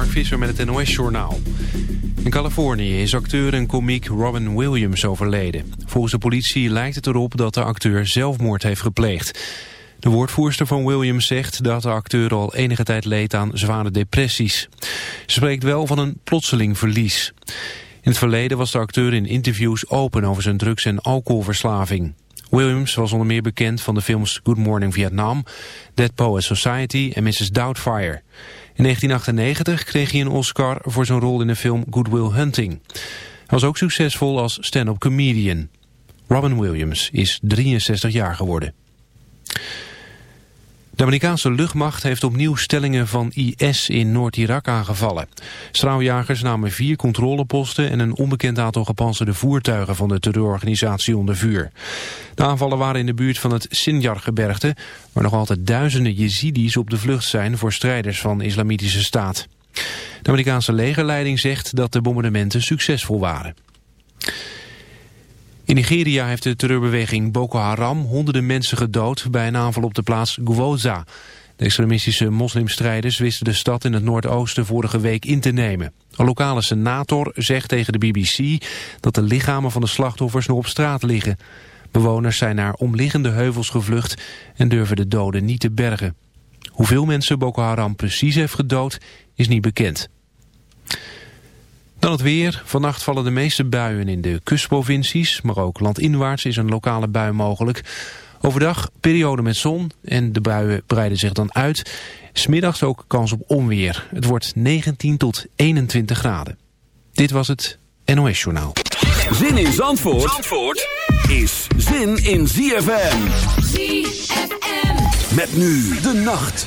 Mark Visser met het NOS-journaal. In Californië is acteur en komiek Robin Williams overleden. Volgens de politie lijkt het erop dat de acteur zelfmoord heeft gepleegd. De woordvoerster van Williams zegt dat de acteur al enige tijd leed aan zware depressies. Ze spreekt wel van een plotseling verlies. In het verleden was de acteur in interviews open over zijn drugs- en alcoholverslaving. Williams was onder meer bekend van de films Good Morning Vietnam, Dead Poets Society en Mrs. Doubtfire. In 1998 kreeg hij een Oscar voor zijn rol in de film Good Will Hunting. Hij was ook succesvol als stand-up comedian. Robin Williams is 63 jaar geworden. De Amerikaanse luchtmacht heeft opnieuw stellingen van IS in Noord-Irak aangevallen. Straaljagers namen vier controleposten en een onbekend aantal gepantserde voertuigen van de terreurorganisatie onder vuur. De aanvallen waren in de buurt van het Sinjar-gebergte, waar nog altijd duizenden Jezidis op de vlucht zijn voor strijders van de Islamitische Staat. De Amerikaanse legerleiding zegt dat de bombardementen succesvol waren. In Nigeria heeft de terreurbeweging Boko Haram honderden mensen gedood bij een aanval op de plaats Gwoza. De extremistische moslimstrijders wisten de stad in het noordoosten vorige week in te nemen. Een lokale senator zegt tegen de BBC dat de lichamen van de slachtoffers nog op straat liggen. Bewoners zijn naar omliggende heuvels gevlucht en durven de doden niet te bergen. Hoeveel mensen Boko Haram precies heeft gedood is niet bekend. Dan het weer. Vannacht vallen de meeste buien in de kustprovincies, maar ook landinwaarts is een lokale bui mogelijk. Overdag periode met zon en de buien breiden zich dan uit. Smiddags ook kans op onweer. Het wordt 19 tot 21 graden. Dit was het NOS Journaal. Zin in Zandvoort, Zandvoort is zin in ZFM. ZFM. Met nu de nacht.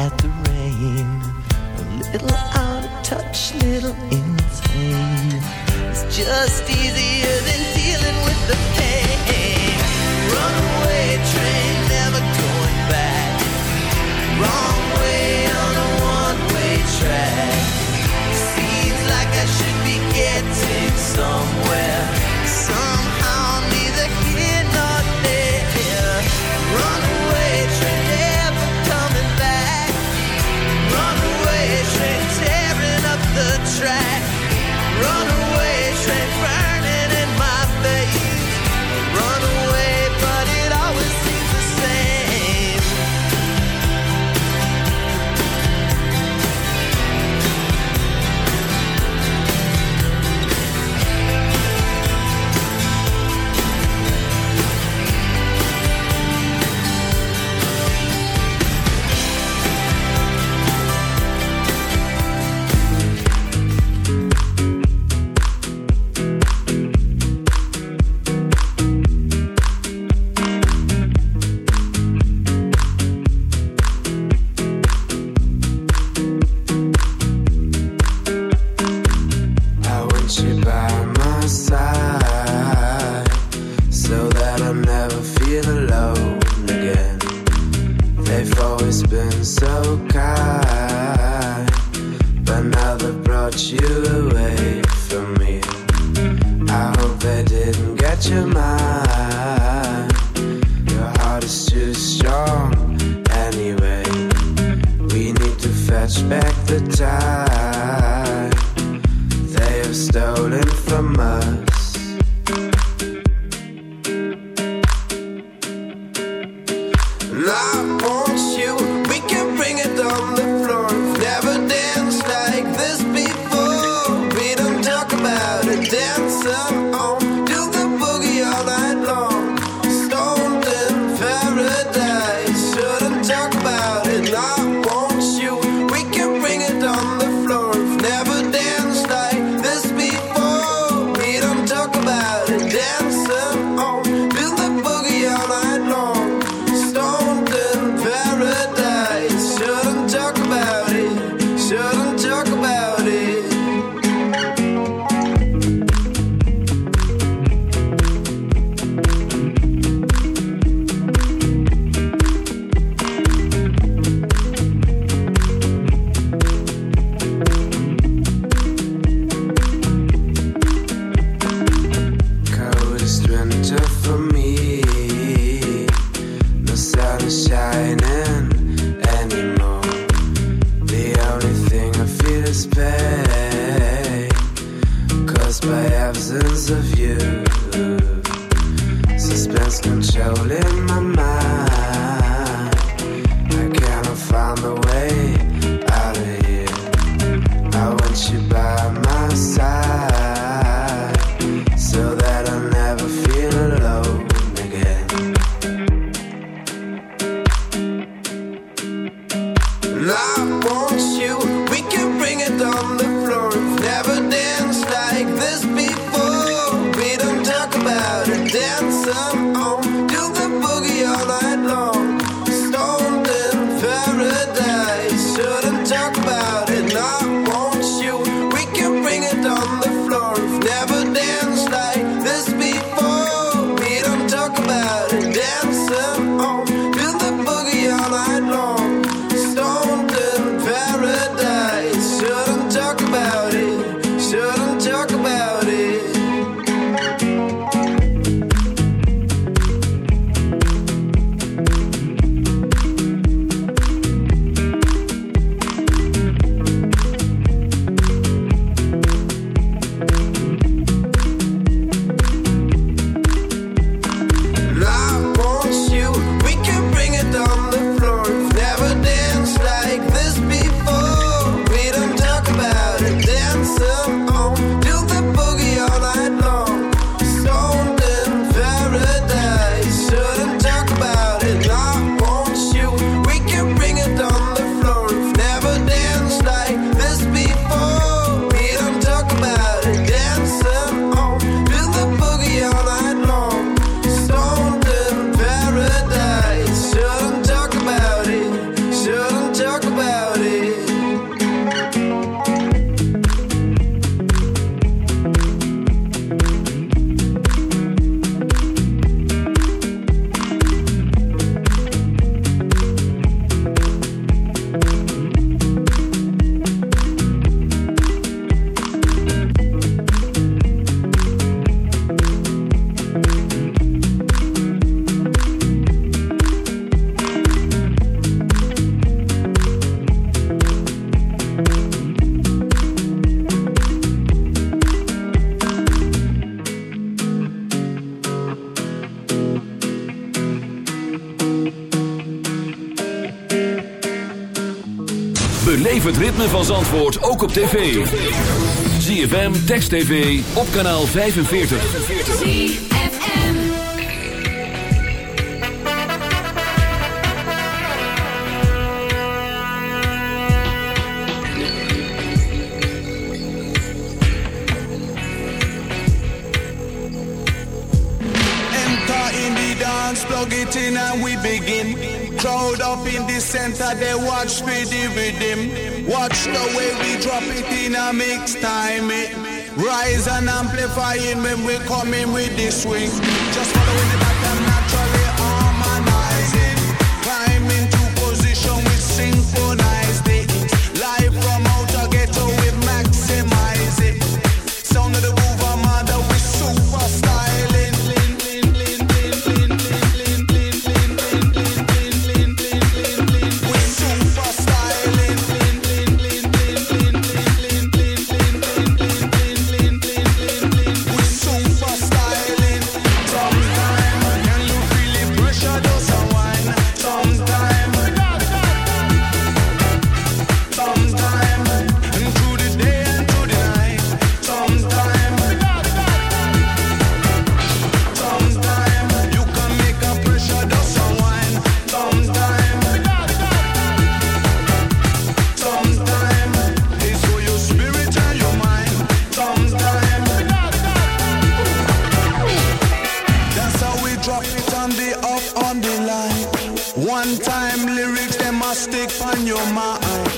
at the strong anyway. We need to fetch back the time they have stolen from us. het ritme van Zandvoort ook op tv. ZFM, Text TV, op kanaal 45. ZFM And in the dance, plug it in and we begin. up in the center, they watch me the rhythm. Watch the way we drop it in a mix time. It rise and amplifying when we coming with the swing. Just following the pattern. stick on your mind.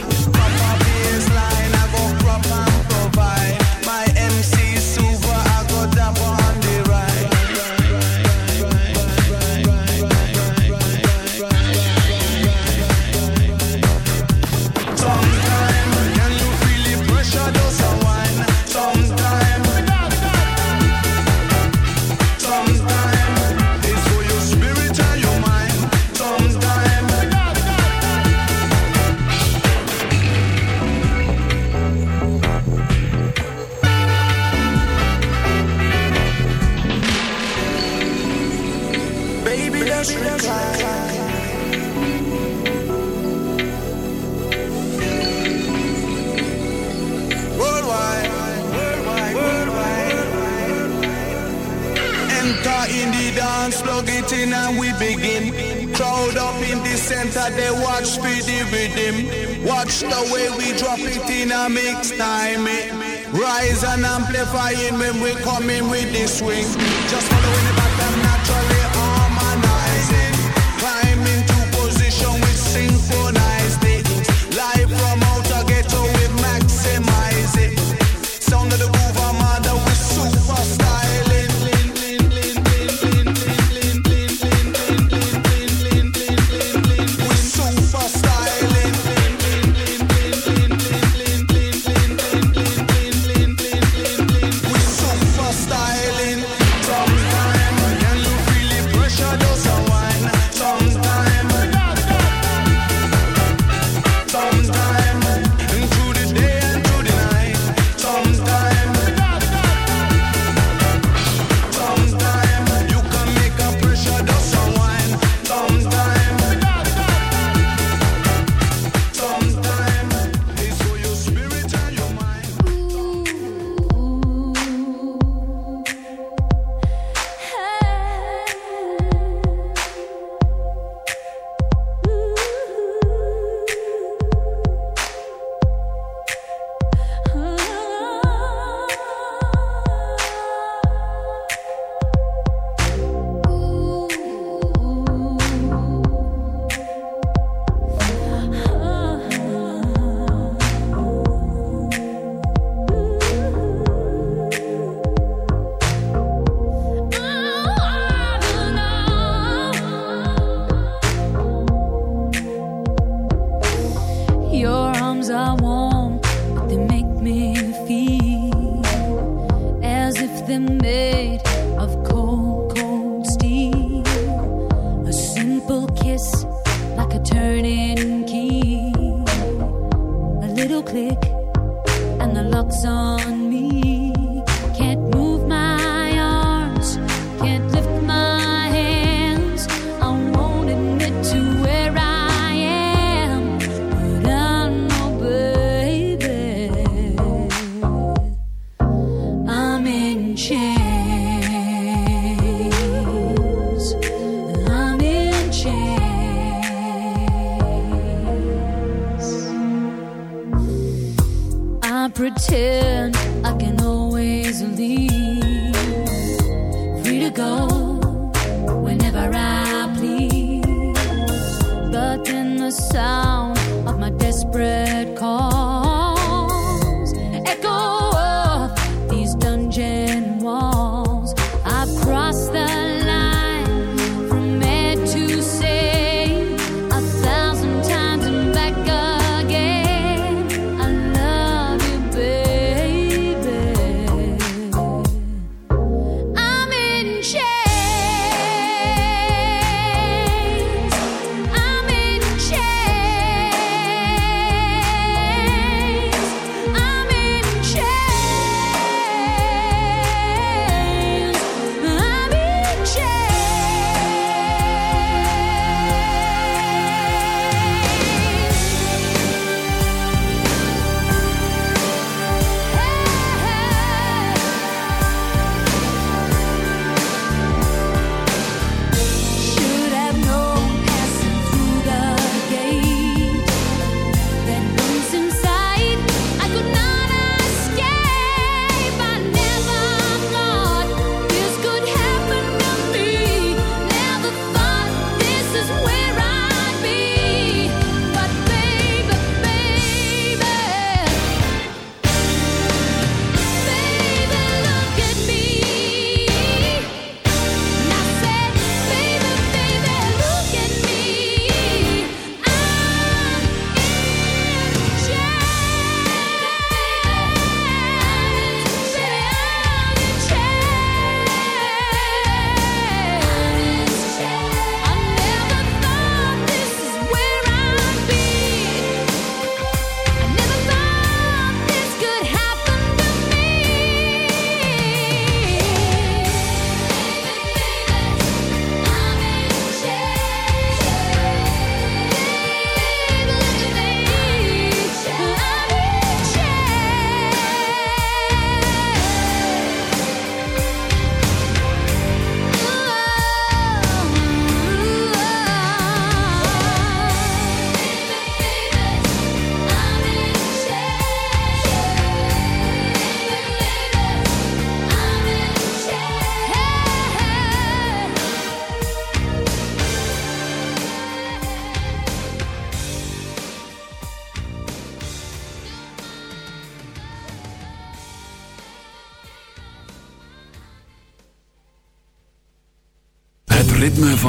meeting and we begin. Crowd up in the center, they watch for the rhythm. Watch the way we drop it in a mix time. Rise and amplify it when we coming with the swing. Just following.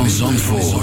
Van Zandvoort.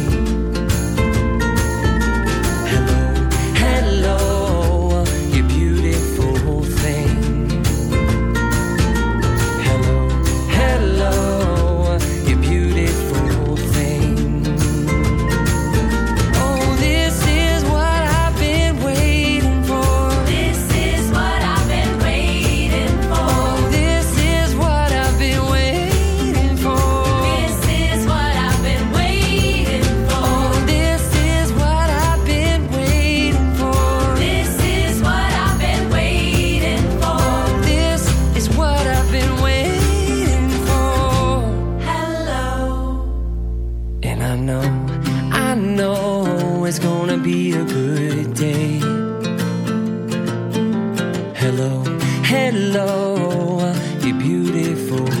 it's gonna be a good day. Hello, hello, you're beautiful.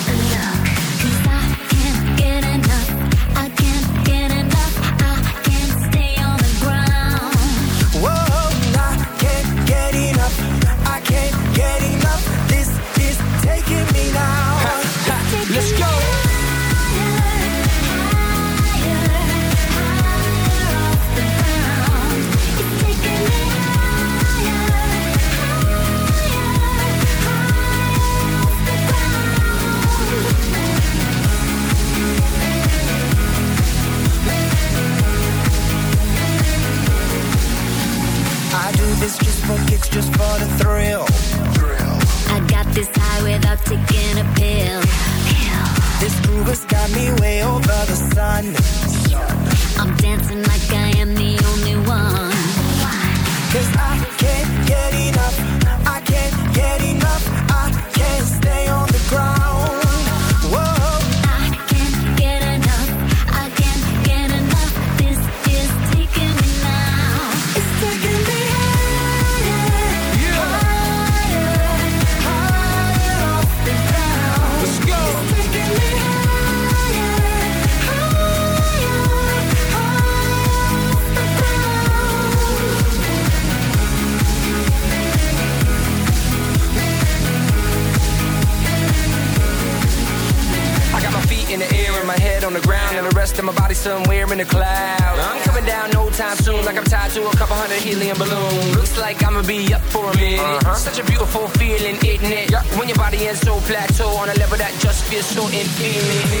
for the thrill. I got this high without taking a pill. This groove has got me way over the sun. so plateau on a level that just feels so infinite.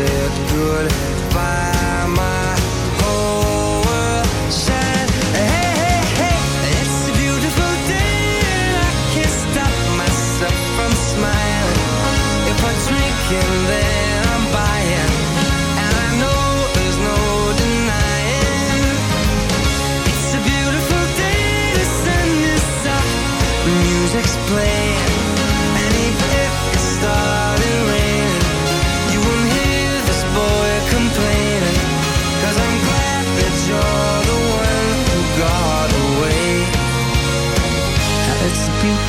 said goodbye.